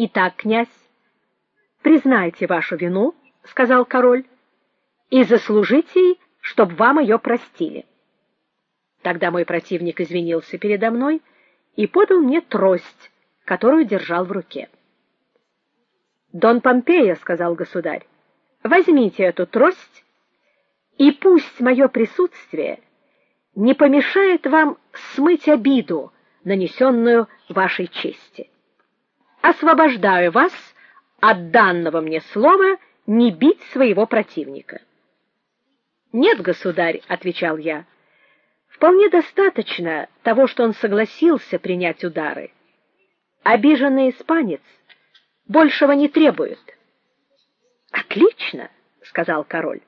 Итак, князь, признайте вашу вину, сказал король, и заслужите, чтоб вам ее простили. Тогда мой противник извинился передо мной и подал мне трость, которую держал в руке. Дон Помпея, сказал государь, возьмите эту трость, и пусть мое присутствие не помешает вам смыть обиду, нанесенную вашей чести. Освобождаю вас от данного мне слова не бить своего противника. Нет, государь, отвечал я. Вполне достаточно того, что он согласился принять удары. Обиженный испанец большего не требует. Отлично, сказал король.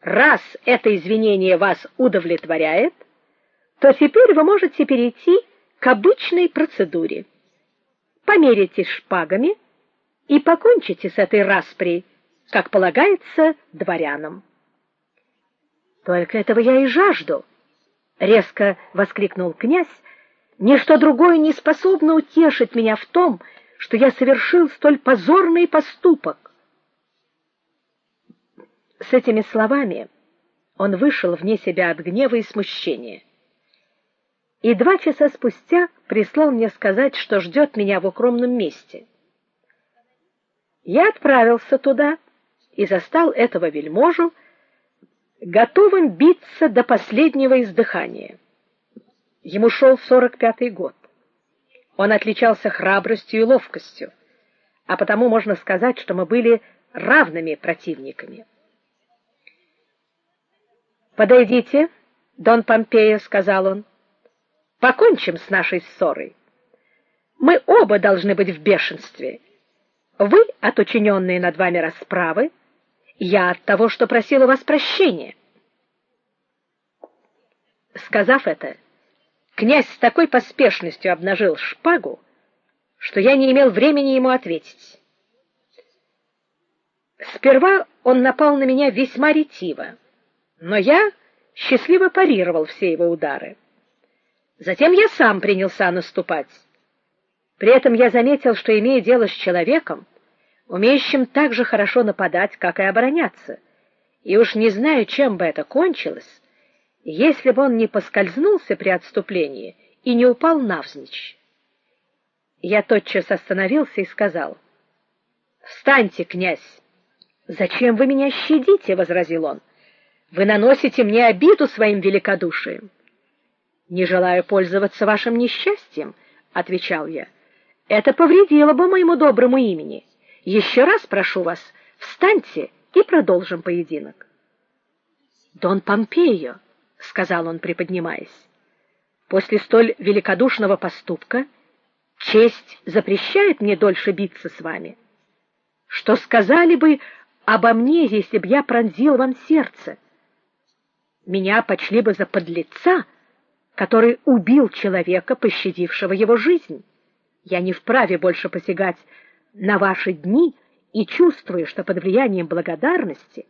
Раз это извинение вас удовлетворяет, то теперь вы можете перейти к обычной процедуре. Померитесь шпагами и покончите с этой распрей, как полагается дворянам. Только этого я и жажду, резко воскликнул князь. Ничто другое не способно утешить меня в том, что я совершил столь позорный поступок. С этими словами он вышел вне себя от гнева и смущения. И два часа спустя прислал мне сказать, что ждет меня в укромном месте. Я отправился туда и застал этого вельможу готовым биться до последнего издыхания. Ему шел сорок пятый год. Он отличался храбростью и ловкостью, а потому можно сказать, что мы были равными противниками. Подойдите, Дон Помпея, сказал он. Покончим с нашей ссорой. Мы оба должны быть в бешенстве. Вы от учиненной над вами расправы, я от того, что просила вас прощения. Сказав это, князь с такой поспешностью обнажил шпагу, что я не имел времени ему ответить. Сперва он напал на меня весьма ретиво, но я счастливо парировал все его удары. Затем я сам принялся наступать. При этом я заметил, что имея дело с человеком, умеющим так же хорошо нападать, как и обороняться. И уж не знаю, чем бы это кончилось, если бы он не поскользнулся при отступлении и не упал навзничь. Я тотчас остановился и сказал: "Встаньте, князь. Зачем вы меня щадите?" возразил он. "Вы наносите мне обиду своим великодушием". "Не желаю пользоваться вашим несчастьем", отвечал я. "Это повредило бы моему доброму имени". Еще раз прошу вас, встаньте и продолжим поединок. Дон Помпео, сказал он, приподнимаясь. После столь великодушного поступка честь запрещает мне дольше биться с вами. Что сказали бы обо мне, если б я пронзил вам сердце? Меня почли бы за подлеца, который убил человека, пощадившего его жизнь. Я не вправе больше посягать на ваши дни и чувствуя, что под влиянием благодарности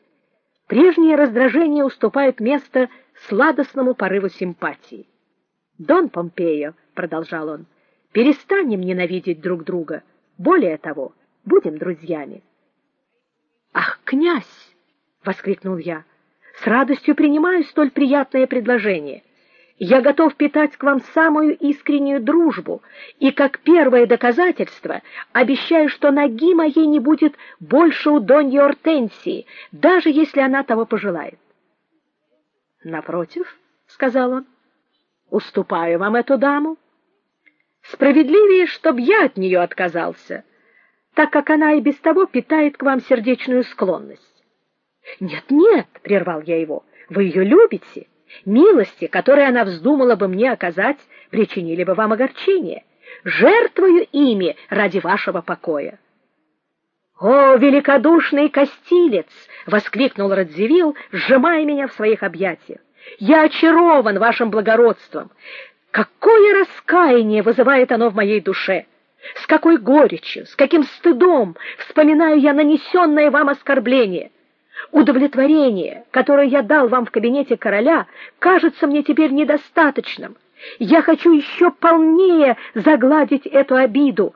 прежнее раздражение уступает место сладостному порыву симпатии. Дон Помпео, продолжал он, перестанем ненавидеть друг друга, более того, будем друзьями. Ах, князь, воскликнул я. С радостью принимаю столь приятное предложение. Я готов питать к вам самую искреннюю дружбу, и как первое доказательство обещаю, что ноги моей не будет больше у Доньи Ортенсии, даже если она того пожелает. Напротив, сказал он. Уступаю вам эту даму. Справедливее, чтоб я от нее отказался, так как она и без того питает к вам сердечную склонность. Нет, нет, прервал я его. Вы ее любите? Милости, которые она вздумала бы мне оказать, причинили бы вам огорчение. Жертвую ими ради вашего покоя. О, великодушный костилец, воскликнул Радзивилл, сжимая меня в своих объятиях. Я очарован вашим благородством. Какое раскаяние вызывает оно в моей душе! С какой горечью, с каким стыдом вспоминаю я нанесенное вам оскорбление! Удовлетворение, которое я дал вам в кабинете короля, кажется мне теперь недостаточным. Я хочу еще полнее загладить эту обиду,